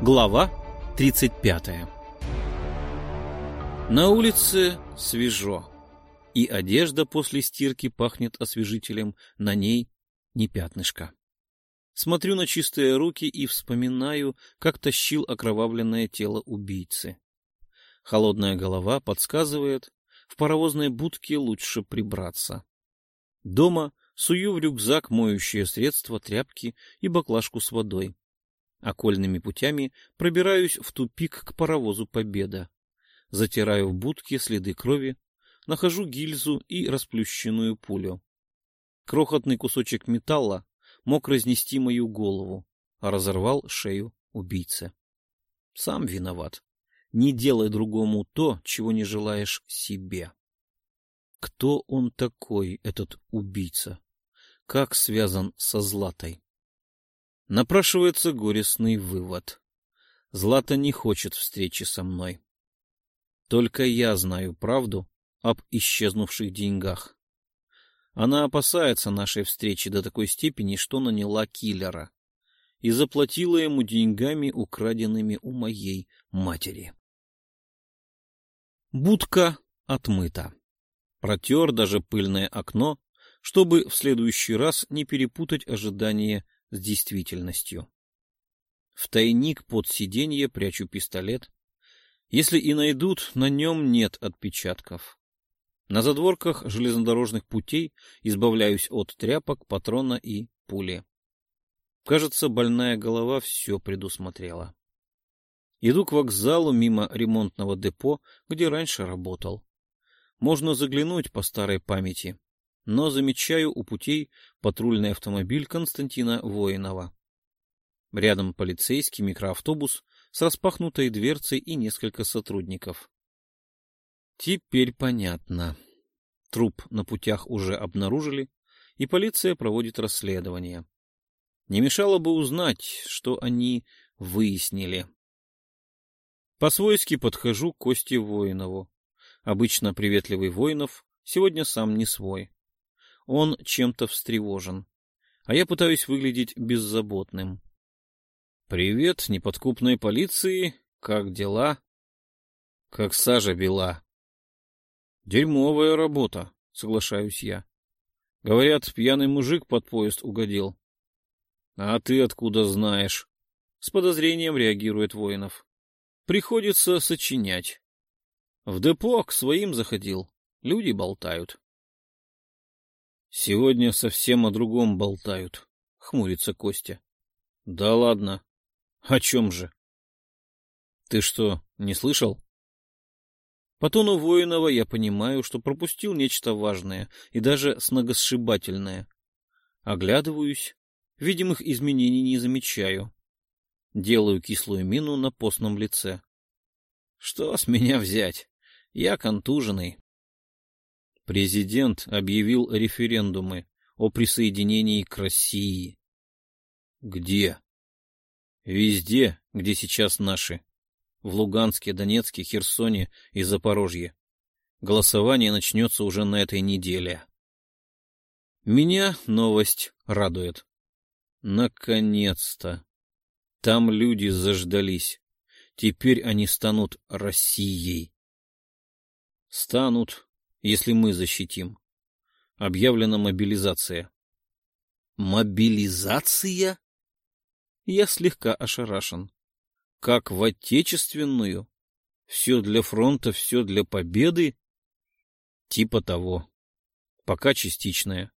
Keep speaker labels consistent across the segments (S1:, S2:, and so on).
S1: Глава 35 На улице свежо, и одежда после стирки пахнет освежителем, на ней не пятнышко. Смотрю на чистые руки и вспоминаю, как тащил окровавленное тело убийцы. Холодная голова подсказывает, в паровозной будке лучше прибраться. Дома сую в рюкзак моющее средство, тряпки и баклажку с водой. Окольными путями пробираюсь в тупик к паровозу Победа. Затираю в будке следы крови, нахожу гильзу и расплющенную пулю. Крохотный кусочек металла мог разнести мою голову, а разорвал шею убийцы. Сам виноват. Не делай другому то, чего не желаешь себе. Кто он такой, этот убийца? Как связан со Златой? Напрашивается горестный вывод. Злата не хочет встречи со мной. Только я знаю правду об исчезнувших деньгах. Она опасается нашей встречи до такой степени, что наняла киллера и заплатила ему деньгами, украденными у моей матери. Будка отмыта. Протер даже пыльное окно, чтобы в следующий раз не перепутать ожидания с действительностью. В тайник под сиденье прячу пистолет. Если и найдут, на нем нет отпечатков. На задворках железнодорожных путей избавляюсь от тряпок, патрона и пули. Кажется, больная голова все предусмотрела. Иду к вокзалу мимо ремонтного депо, где раньше работал. Можно заглянуть по старой памяти но замечаю у путей патрульный автомобиль Константина Воинова. Рядом полицейский микроавтобус с распахнутой дверцей и несколько сотрудников. Теперь понятно. Труп на путях уже обнаружили, и полиция проводит расследование. Не мешало бы узнать, что они выяснили. По-свойски подхожу к Косте Воинову. Обычно приветливый Воинов сегодня сам не свой. Он чем-то встревожен, а я пытаюсь выглядеть беззаботным. «Привет, неподкупной полиции. Как дела?» «Как сажа бела». «Дерьмовая работа», — соглашаюсь я. «Говорят, пьяный мужик под поезд угодил». «А ты откуда знаешь?» — с подозрением реагирует Воинов. «Приходится сочинять. В депо к своим заходил. Люди болтают». Сегодня совсем о другом болтают, — хмурится Костя. — Да ладно. О чем же? — Ты что, не слышал? По тону Воинова я понимаю, что пропустил нечто важное и даже сногосшибательное. Оглядываюсь, видимых изменений не замечаю. Делаю кислую мину на постном лице. Что с меня взять? Я контуженный, Президент объявил референдумы о присоединении к России. Где? Везде, где сейчас наши. В Луганске, Донецке, Херсоне и Запорожье. Голосование начнется уже на этой неделе. Меня новость радует. Наконец-то. Там люди заждались. Теперь они станут Россией. Станут, если мы защитим. Объявлена мобилизация. Мобилизация? Я слегка ошарашен. Как в отечественную? Все для фронта, все для победы? Типа того. Пока частичная.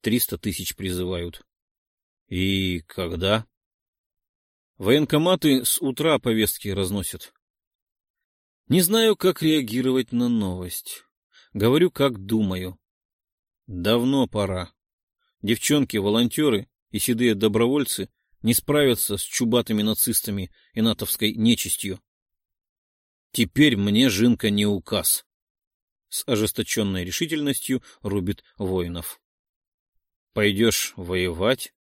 S1: Триста тысяч призывают. И когда? Военкоматы с утра повестки разносят. Не знаю, как реагировать на новость. Говорю, как думаю. Давно пора. Девчонки-волонтеры и седые добровольцы не справятся с чубатыми нацистами и натовской нечистью. Теперь мне Жинка не указ. С ожесточенной решительностью рубит воинов. Пойдешь воевать?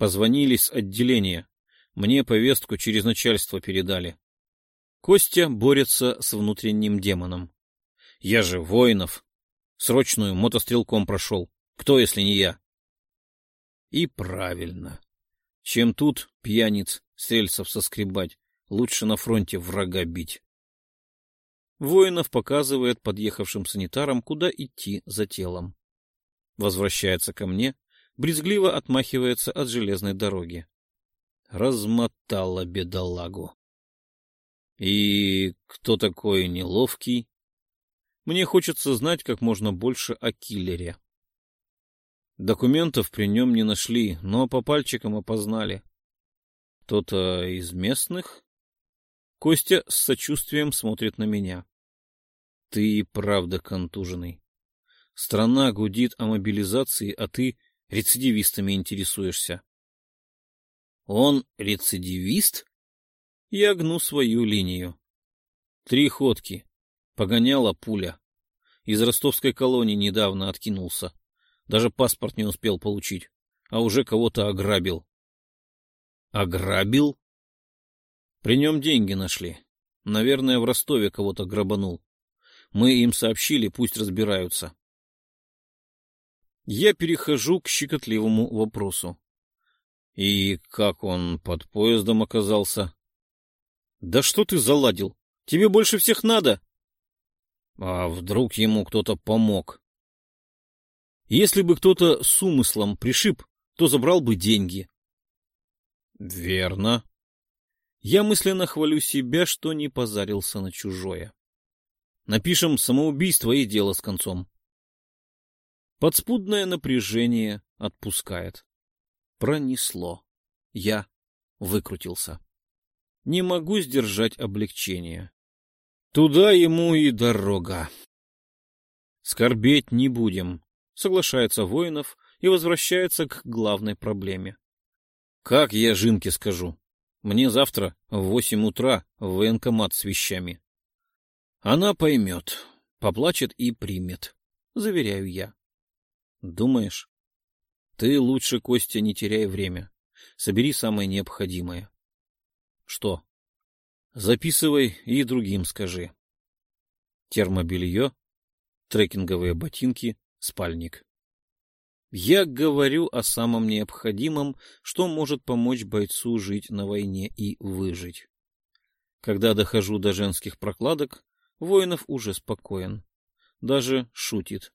S1: Позвонили с отделения. Мне повестку через начальство передали. Костя борется с внутренним демоном. Я же воинов, Срочную мотострелком прошел. Кто, если не я? И правильно. Чем тут пьяниц с рельсов соскребать, лучше на фронте врага бить. Воинов показывает подъехавшим санитарам, куда идти за телом. Возвращается ко мне, брезгливо отмахивается от железной дороги. Размотала бедолагу. И кто такой неловкий? Мне хочется знать как можно больше о киллере. Документов при нем не нашли, но по пальчикам опознали. Кто-то из местных? Костя с сочувствием смотрит на меня. Ты и правда контуженный. Страна гудит о мобилизации, а ты рецидивистами интересуешься. Он рецидивист? Я гну свою линию. Три ходки. Погоняла пуля. Из ростовской колонии недавно откинулся. Даже паспорт не успел получить, а уже кого-то ограбил. Ограбил? При нем деньги нашли. Наверное, в Ростове кого-то грабанул. Мы им сообщили, пусть разбираются. Я перехожу к щекотливому вопросу. И как он под поездом оказался? Да что ты заладил? Тебе больше всех надо? А вдруг ему кто-то помог? Если бы кто-то с умыслом пришиб, то забрал бы деньги. Верно. Я мысленно хвалю себя, что не позарился на чужое. Напишем самоубийство и дело с концом. Подспудное напряжение отпускает. Пронесло. Я выкрутился. Не могу сдержать облегчение. Туда ему и дорога. Скорбеть не будем, соглашается Воинов и возвращается к главной проблеме. Как я Жинке скажу? Мне завтра в восемь утра в военкомат с вещами. Она поймет, поплачет и примет, заверяю я. Думаешь? Ты лучше, Костя, не теряй время. Собери самое необходимое. Что? Записывай и другим скажи. Термобелье, трекинговые ботинки, спальник. Я говорю о самом необходимом, что может помочь бойцу жить на войне и выжить. Когда дохожу до женских прокладок, Воинов уже спокоен. Даже шутит.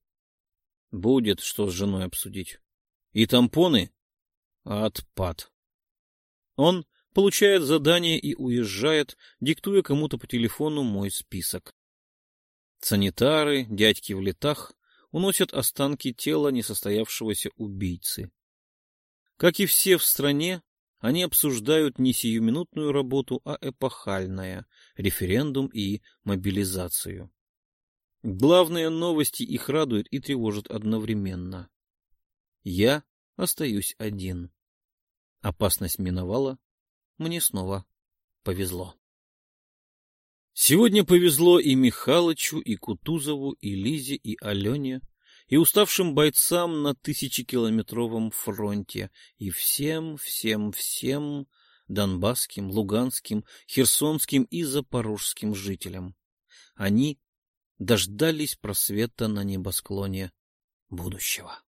S1: Будет что с женой обсудить. И тампоны? Отпад. Он получает задание и уезжает, диктуя кому-то по телефону мой список. Санитары, дядьки в летах уносят останки тела несостоявшегося убийцы. Как и все в стране, они обсуждают не сиюминутную работу, а эпохальное — референдум и мобилизацию. Главные новости их радуют и тревожат одновременно. Я остаюсь один. Опасность миновала, мне снова повезло. Сегодня повезло и Михалычу, и Кутузову, и Лизе, и Алене, и уставшим бойцам на тысячекилометровом фронте, и всем, всем, всем донбасским, луганским, херсонским и запорожским жителям. Они дождались просвета на небосклоне будущего.